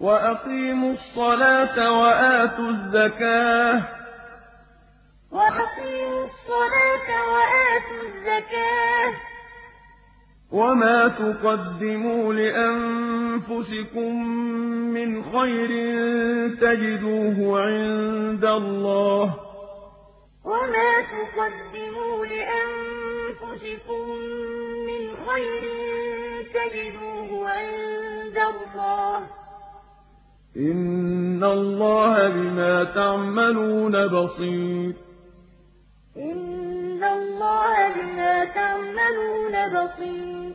وأقيموا الصلاة وآتوا الزكاة. وأقيموا الصلاة وآتوا الزكاة. وما تقدموا لأنفسكم من خير تجدوه عند الله. وما تقدموا لأنفسكم من خير تجدوه عند الله. إن الله بما تعملون بصير إن الله بما تعملون بصير